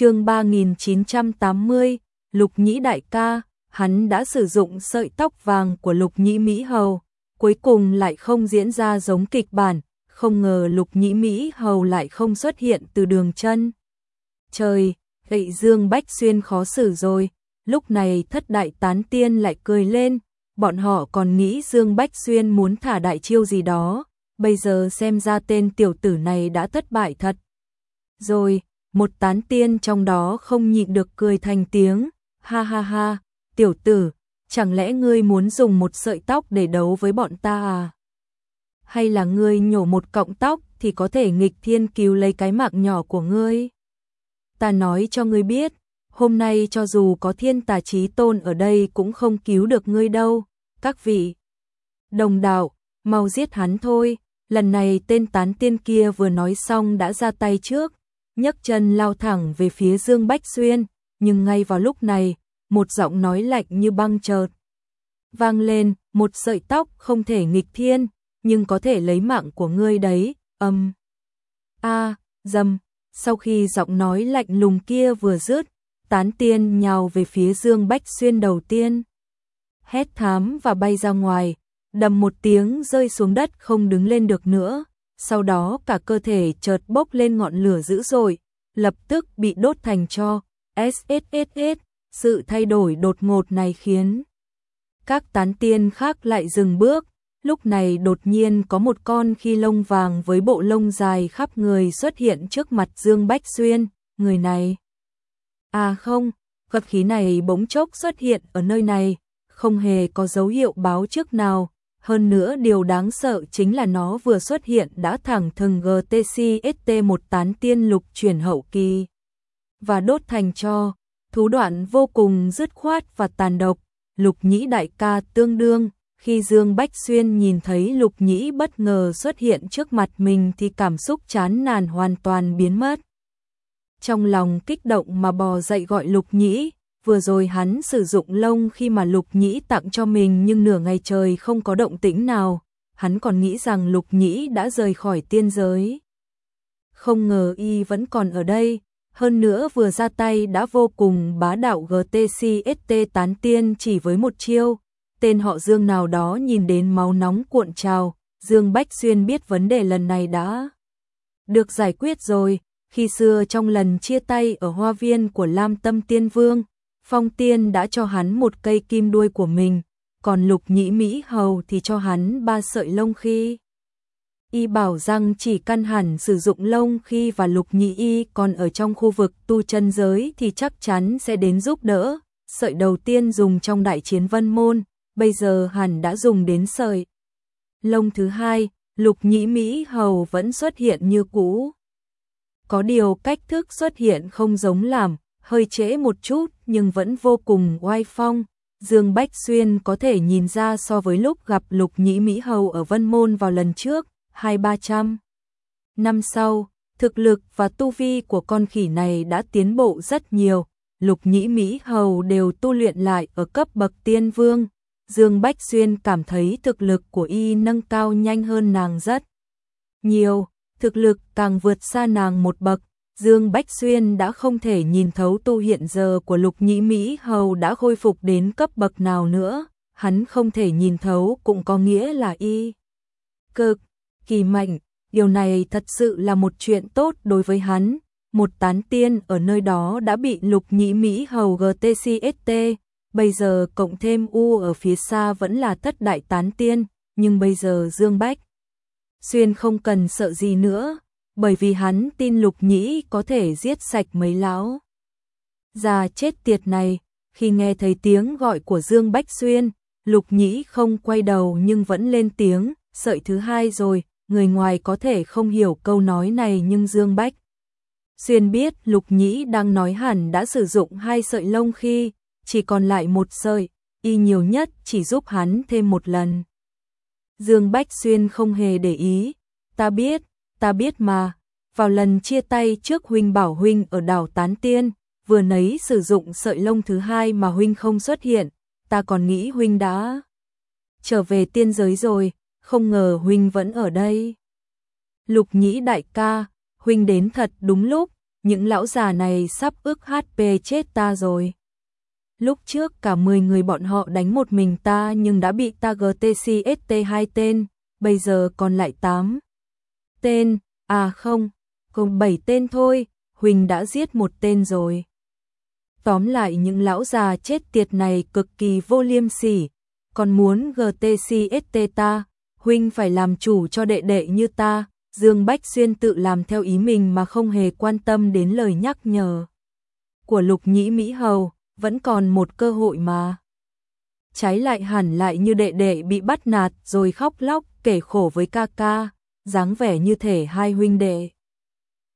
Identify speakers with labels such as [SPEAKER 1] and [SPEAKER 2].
[SPEAKER 1] chương 3980, Lục Nhĩ đại ca, hắn đã sử dụng sợi tóc vàng của Lục Nhĩ Mỹ Hầu, cuối cùng lại không diễn ra giống kịch bản, không ngờ Lục Nhĩ Mỹ Hầu lại không xuất hiện từ đường chân. Trời, gậy Dương Bách Xuyên khó xử rồi, lúc này thất đại tán tiên lại cười lên, bọn họ còn nghĩ Dương Bách Xuyên muốn thả đại chiêu gì đó, bây giờ xem ra tên tiểu tử này đã thất bại thật. Rồi, một tán tiên trong đó không nhịn được cười thành tiếng, ha ha ha, tiểu tử, chẳng lẽ ngươi muốn dùng một sợi tóc để đấu với bọn ta à? Hay là ngươi nhổ một cọng tóc thì có thể nghịch thiên cứu lấy cái mạng nhỏ của ngươi? Ta nói cho ngươi biết, hôm nay cho dù có thiên tà trí tôn ở đây cũng không cứu được ngươi đâu, các vị. Đồng đạo, mau giết hắn thôi, lần này tên tán tiên kia vừa nói xong đã ra tay trước, nhấc chân lao thẳng về phía Dương Bách Xuyên, nhưng ngay vào lúc này, một giọng nói lạnh như băng chợt vang lên, một sợi tóc không thể nghịch thiên, nhưng có thể lấy mạng của ngươi đấy, âm. A, dâm, sau khi giọng nói lạnh lùng kia vừa dứt, tán tiên nhào về phía Dương Bách Xuyên đầu tiên. Hét thám và bay ra ngoài, đầm một tiếng rơi xuống đất không đứng lên được nữa, sau đó cả cơ thể chợt bốc lên ngọn lửa dữ dội, lập tức bị đốt thành cho. SSSS, sự thay đổi đột ngột này khiến các tán tiên khác lại dừng bước, lúc này đột nhiên có một con khi lông vàng với bộ lông dài khắp người xuất hiện trước mặt Dương Bách Xuyên, người này. À không, vật khí này bỗng chốc xuất hiện ở nơi này, không hề có dấu hiệu báo trước nào, hơn nữa điều đáng sợ chính là nó vừa xuất hiện đã thẳng thừng GTCST một tán tiên lục chuyển hậu kỳ. Và đốt thành cho, thú đoạn vô cùng dứt khoát và tàn độc, lục nhĩ đại ca tương đương, khi Dương Bách Xuyên nhìn thấy lục nhĩ bất ngờ xuất hiện trước mặt mình thì cảm xúc chán nản hoàn toàn biến mất. Trong lòng kích động mà bò dậy gọi lục nhĩ, vừa rồi hắn sử dụng lông khi mà Lục Nhĩ tặng cho mình nhưng nửa ngày trời không có động tĩnh nào, hắn còn nghĩ rằng Lục Nhĩ đã rời khỏi tiên giới. Không ngờ y vẫn còn ở đây, hơn nữa vừa ra tay đã vô cùng bá đạo GTCST tán tiên chỉ với một chiêu, tên họ Dương nào đó nhìn đến máu nóng cuộn trào, Dương Bách Xuyên biết vấn đề lần này đã được giải quyết rồi, khi xưa trong lần chia tay ở hoa viên của Lam Tâm Tiên Vương, Phong Tiên đã cho hắn một cây kim đuôi của mình, còn Lục Nhĩ Mỹ Hầu thì cho hắn ba sợi lông khi. Y bảo rằng chỉ căn hẳn sử dụng lông khi và Lục Nhĩ Y còn ở trong khu vực tu chân giới thì chắc chắn sẽ đến giúp đỡ. Sợi đầu tiên dùng trong đại chiến vân môn, bây giờ hẳn đã dùng đến sợi. Lông thứ hai, Lục Nhĩ Mỹ Hầu vẫn xuất hiện như cũ. Có điều cách thức xuất hiện không giống làm, hơi trễ một chút nhưng vẫn vô cùng oai phong. Dương Bách Xuyên có thể nhìn ra so với lúc gặp Lục Nhĩ Mỹ Hầu ở Vân Môn vào lần trước, hai ba trăm. Năm sau, thực lực và tu vi của con khỉ này đã tiến bộ rất nhiều, Lục Nhĩ Mỹ Hầu đều tu luyện lại ở cấp bậc tiên vương. Dương Bách Xuyên cảm thấy thực lực của y nâng cao nhanh hơn nàng rất nhiều, thực lực càng vượt xa nàng một bậc, Dương Bách Xuyên đã không thể nhìn thấu tu hiện giờ của Lục Nhĩ Mỹ Hầu đã khôi phục đến cấp bậc nào nữa, hắn không thể nhìn thấu cũng có nghĩa là y. Cực, kỳ mạnh, điều này thật sự là một chuyện tốt đối với hắn, một tán tiên ở nơi đó đã bị Lục Nhĩ Mỹ Hầu GTCST, bây giờ cộng thêm U ở phía xa vẫn là thất đại tán tiên, nhưng bây giờ Dương Bách Xuyên không cần sợ gì nữa bởi vì hắn tin Lục Nhĩ có thể giết sạch mấy lão. Già chết tiệt này, khi nghe thấy tiếng gọi của Dương Bách Xuyên, Lục Nhĩ không quay đầu nhưng vẫn lên tiếng, sợi thứ hai rồi, người ngoài có thể không hiểu câu nói này nhưng Dương Bách Xuyên biết Lục Nhĩ đang nói hẳn đã sử dụng hai sợi lông khi chỉ còn lại một sợi, y nhiều nhất chỉ giúp hắn thêm một lần. Dương Bách Xuyên không hề để ý, ta biết, ta biết mà, vào lần chia tay trước huynh bảo huynh ở đảo Tán Tiên, vừa nấy sử dụng sợi lông thứ hai mà huynh không xuất hiện, ta còn nghĩ huynh đã trở về tiên giới rồi, không ngờ huynh vẫn ở đây. Lục nhĩ đại ca, huynh đến thật đúng lúc, những lão già này sắp ước HP chết ta rồi. Lúc trước cả 10 người bọn họ đánh một mình ta nhưng đã bị ta GTCST hai tên, bây giờ còn lại 8 tên, à không, cùng 7 tên thôi, Huỳnh đã giết một tên rồi. Tóm lại những lão già chết tiệt này cực kỳ vô liêm sỉ, còn muốn GTCST ta, huỳnh phải làm chủ cho đệ đệ như ta, Dương Bách Xuyên tự làm theo ý mình mà không hề quan tâm đến lời nhắc nhở của Lục Nhĩ Mỹ Hầu, vẫn còn một cơ hội mà. Trái lại hẳn lại như đệ đệ bị bắt nạt rồi khóc lóc kể khổ với ca ca, dáng vẻ như thể hai huynh đệ.